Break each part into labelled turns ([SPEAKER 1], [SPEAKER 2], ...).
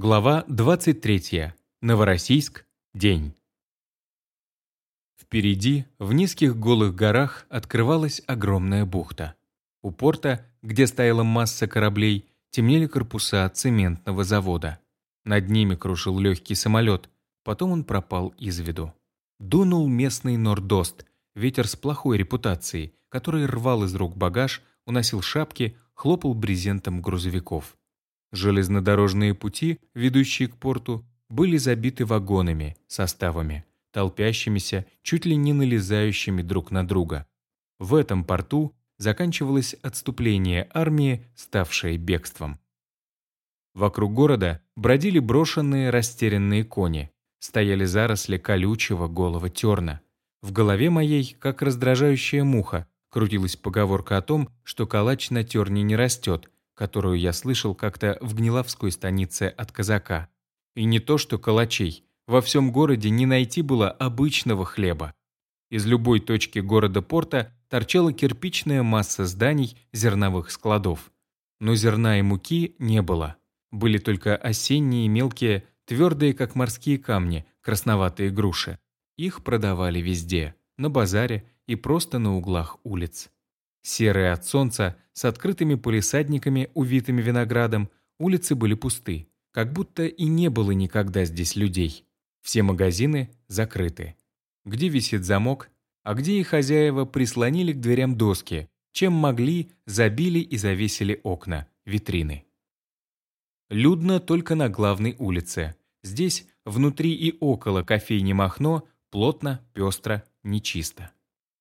[SPEAKER 1] Глава 23. Новороссийск. День. Впереди, в низких голых горах, открывалась огромная бухта. У порта, где стояла масса кораблей, темнели корпуса цементного завода. Над ними крушил легкий самолет, потом он пропал из виду. Дунул местный нордост, ветер с плохой репутацией, который рвал из рук багаж, уносил шапки, хлопал брезентом грузовиков. Железнодорожные пути, ведущие к порту, были забиты вагонами, составами, толпящимися, чуть ли не налезающими друг на друга. В этом порту заканчивалось отступление армии, ставшее бегством. Вокруг города бродили брошенные растерянные кони, стояли заросли колючего голого терна. В голове моей, как раздражающая муха, крутилась поговорка о том, что калач на терне не растет, которую я слышал как-то в Гниловской станице от казака. И не то что калачей. Во всем городе не найти было обычного хлеба. Из любой точки города-порта торчала кирпичная масса зданий зерновых складов. Но зерна и муки не было. Были только осенние мелкие, твердые, как морские камни, красноватые груши. Их продавали везде, на базаре и просто на углах улиц. Серые от солнца, с открытыми полисадниками, увитыми виноградом, улицы были пусты, как будто и не было никогда здесь людей. Все магазины закрыты. Где висит замок, а где и хозяева прислонили к дверям доски, чем могли, забили и завесили окна, витрины. Людно только на главной улице. Здесь, внутри и около кофейни Махно, плотно, пестро, нечисто.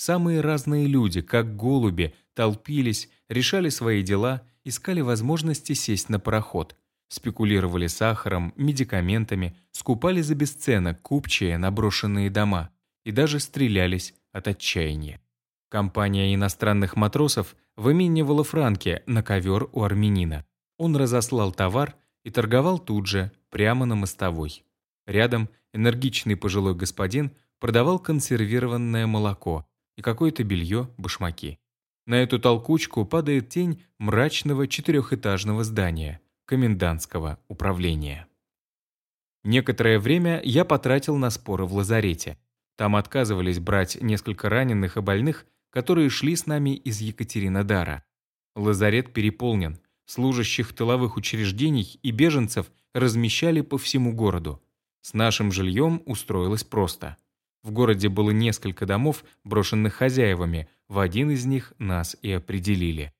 [SPEAKER 1] Самые разные люди, как голуби, толпились, решали свои дела, искали возможности сесть на пароход, спекулировали сахаром, медикаментами, скупали за бесценок купчие наброшенные дома и даже стрелялись от отчаяния. Компания иностранных матросов выменивала франки на ковер у армянина. Он разослал товар и торговал тут же, прямо на мостовой. Рядом энергичный пожилой господин продавал консервированное молоко, и какое-то белье, башмаки. На эту толкучку падает тень мрачного четырехэтажного здания, комендантского управления. Некоторое время я потратил на споры в лазарете. Там отказывались брать несколько раненых и больных, которые шли с нами из Екатеринодара. Лазарет переполнен, служащих тыловых учреждений и беженцев размещали по всему городу. С нашим жильем устроилось просто – в городе было несколько домов, брошенных хозяевами, в один из них нас и определили.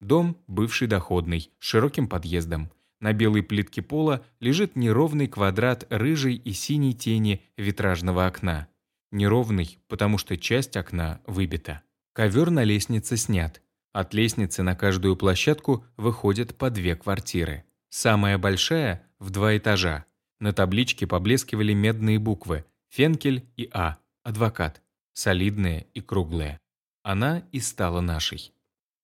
[SPEAKER 1] Дом бывший доходный, с широким подъездом. На белой плитке пола лежит неровный квадрат рыжей и синей тени витражного окна. Неровный, потому что часть окна выбита. Ковер на лестнице снят. От лестницы на каждую площадку выходят по две квартиры. Самая большая – в два этажа. На табличке поблескивали медные буквы – Фенкель и А, адвокат, солидные и круглые. Она и стала нашей.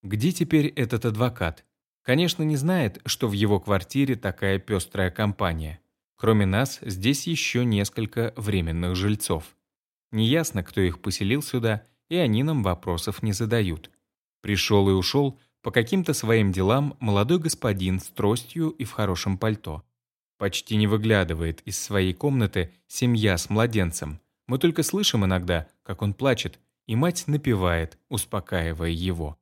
[SPEAKER 1] Где теперь этот адвокат? Конечно, не знает, что в его квартире такая пестрая компания. Кроме нас, здесь еще несколько временных жильцов. Неясно, кто их поселил сюда, и они нам вопросов не задают. Пришел и ушел по каким-то своим делам молодой господин с тростью и в хорошем пальто. Почти не выглядывает из своей комнаты семья с младенцем. Мы только слышим иногда, как он плачет, и мать напевает, успокаивая его.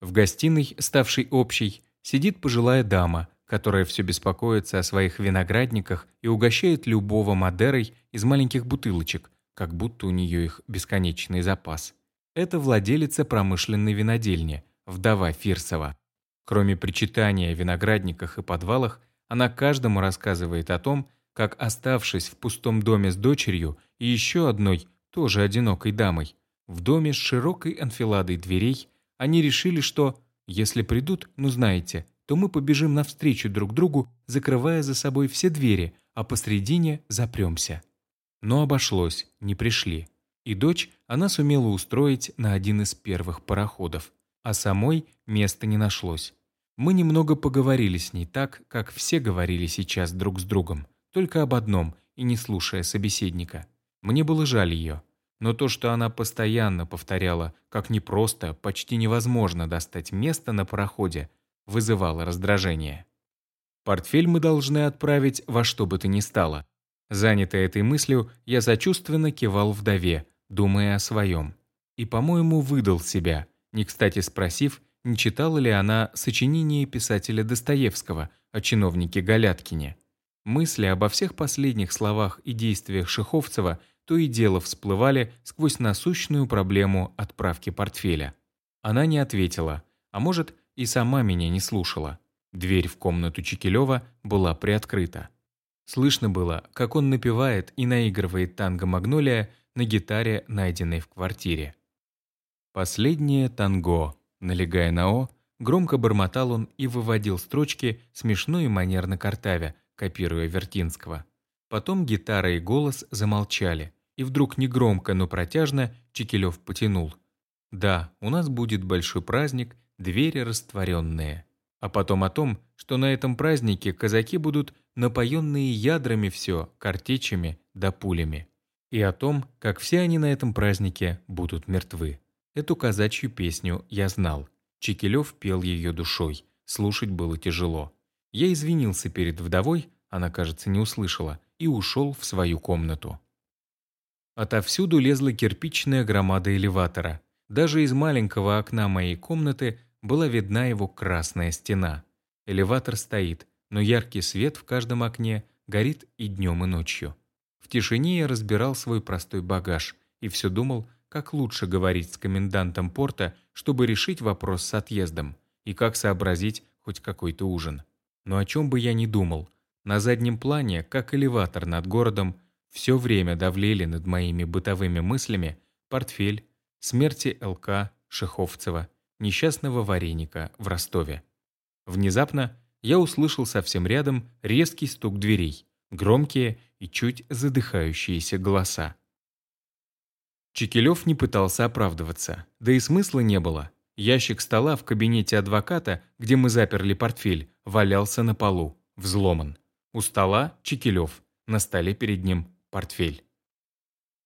[SPEAKER 1] В гостиной, ставшей общей, сидит пожилая дама, которая все беспокоится о своих виноградниках и угощает любого Мадерой из маленьких бутылочек, как будто у нее их бесконечный запас. Это владелица промышленной винодельни, вдова Фирсова. Кроме причитания о виноградниках и подвалах, она каждому рассказывает о том, как, оставшись в пустом доме с дочерью и еще одной, тоже одинокой дамой, в доме с широкой анфиладой дверей, они решили, что, если придут, ну знаете, то мы побежим навстречу друг другу, закрывая за собой все двери, а посредине запремся. Но обошлось, не пришли. И дочь она сумела устроить на один из первых пароходов, а самой места не нашлось. Мы немного поговорили с ней так, как все говорили сейчас друг с другом, только об одном и не слушая собеседника. Мне было жаль ее. Но то, что она постоянно повторяла, как непросто, почти невозможно достать место на пароходе, вызывало раздражение. Портфель мы должны отправить во что бы то ни стало. Занятый этой мыслью, я сочувственно кивал вдове, думая о своем. И, по-моему, выдал себя, не кстати спросив, не читала ли она сочинение писателя Достоевского о чиновнике Галяткине. Мысли обо всех последних словах и действиях Шеховцева то и дело всплывали сквозь насущную проблему отправки портфеля. Она не ответила, а может, и сама меня не слушала. Дверь в комнату Чекилева была приоткрыта. Слышно было, как он напевает и наигрывает танго «Магнолия» на гитаре, найденной в квартире. Последнее танго, налегая на «о», громко бормотал он и выводил строчки, смешно и манерно картавя, копируя Вертинского. Потом гитара и голос замолчали, и вдруг негромко, но протяжно Чекилев потянул. «Да, у нас будет большой праздник, двери растворенные». А потом о том, что на этом празднике казаки будут напоенные ядрами все, картечами да пулями. И о том, как все они на этом празднике будут мертвы. Эту казачью песню я знал. Чекилев пел ее душой, слушать было тяжело. Я извинился перед вдовой, она, кажется, не услышала, и ушел в свою комнату. Отовсюду лезла кирпичная громада элеватора. Даже из маленького окна моей комнаты была видна его красная стена. Элеватор стоит, но яркий свет в каждом окне горит и днем, и ночью. В тишине я разбирал свой простой багаж и все думал, как лучше говорить с комендантом порта, чтобы решить вопрос с отъездом, и как сообразить хоть какой-то ужин. Но о чем бы я ни думал, на заднем плане, как элеватор над городом, все время давлели над моими бытовыми мыслями портфель, смерти ЛК Шеховцева, несчастного вареника в Ростове. Внезапно я услышал совсем рядом резкий стук дверей, громкие и чуть задыхающиеся голоса. Чекилев не пытался оправдываться, да и смысла не было. Ящик стола в кабинете адвоката, где мы заперли портфель, валялся на полу, взломан. У стола Чекилев, на столе перед ним портфель.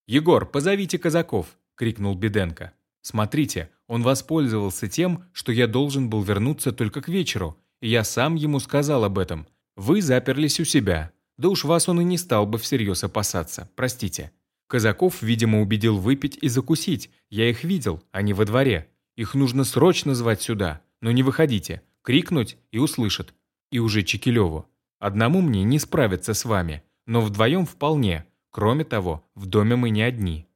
[SPEAKER 1] «Егор, позовите казаков!» — крикнул Беденко. «Смотрите, он воспользовался тем, что я должен был вернуться только к вечеру, и я сам ему сказал об этом. Вы заперлись у себя. Да уж вас он и не стал бы всерьез опасаться, простите. Казаков, видимо, убедил выпить и закусить. Я их видел, они во дворе. Их нужно срочно звать сюда. Но не выходите. Крикнуть и услышат. И уже Чекилеву. Одному мне не справиться с вами, но вдвоем вполне. Кроме того, в доме мы не одни».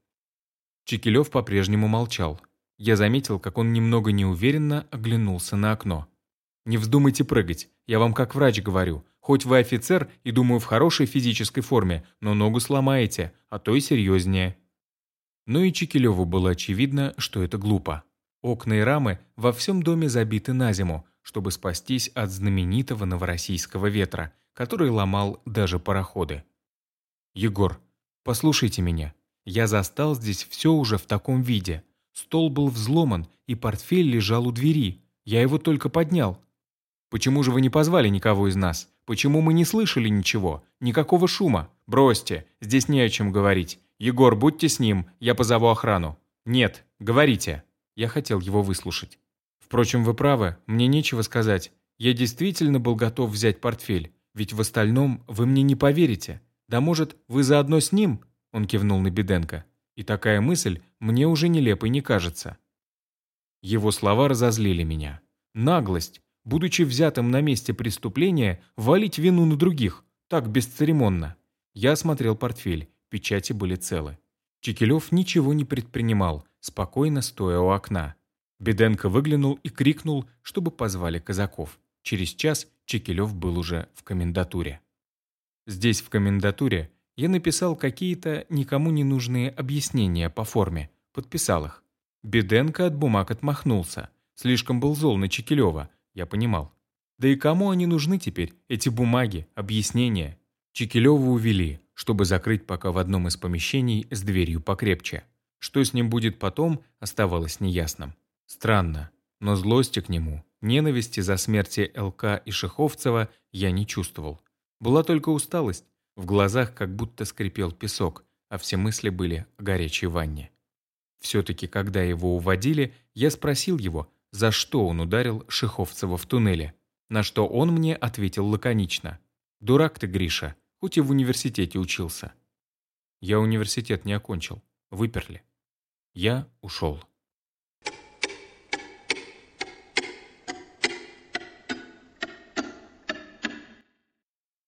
[SPEAKER 1] Чекилев по-прежнему молчал. Я заметил, как он немного неуверенно оглянулся на окно. «Не вздумайте прыгать, я вам как врач говорю. Хоть вы офицер и, думаю, в хорошей физической форме, но ногу сломаете, а то и серьезнее». Но и Чекилеву было очевидно, что это глупо. Окна и рамы во всем доме забиты на зиму, чтобы спастись от знаменитого новороссийского ветра, который ломал даже пароходы. «Егор, Послушайте меня. Я застал здесь все уже в таком виде. Стол был взломан, и портфель лежал у двери. Я его только поднял. Почему же вы не позвали никого из нас? Почему мы не слышали ничего? Никакого шума? Бросьте, здесь не о чем говорить. Егор, будьте с ним, я позову охрану. Нет, говорите. Я хотел его выслушать. Впрочем, вы правы, мне нечего сказать. Я действительно был готов взять портфель, ведь в остальном вы мне не поверите. «Да может, вы заодно с ним?» Он кивнул на Беденко. «И такая мысль мне уже нелепой не кажется». Его слова разозлили меня. Наглость, будучи взятым на месте преступления, валить вину на других, так бесцеремонно. Я осмотрел портфель, печати были целы. Чекилев ничего не предпринимал, спокойно стоя у окна. Беденко выглянул и крикнул, чтобы позвали казаков. Через час Чекилев был уже в комендатуре. Здесь, в комендатуре, я написал какие-то никому не нужные объяснения по форме, подписал их. Беденко от бумаг отмахнулся. Слишком был зол на Чекилева, я понимал. Да и кому они нужны теперь, эти бумаги, объяснения? Чекилева увели, чтобы закрыть пока в одном из помещений с дверью покрепче. Что с ним будет потом, оставалось неясным. Странно, но злости к нему, ненависти за смерти ЛК и Шеховцева я не чувствовал. Была только усталость, в глазах как будто скрипел песок, а все мысли были о горячей ванне. Все-таки, когда его уводили, я спросил его, за что он ударил Шиховцева в туннеле. На что он мне ответил лаконично. «Дурак ты, Гриша, хоть и в университете учился». Я университет не окончил. Выперли. Я ушел.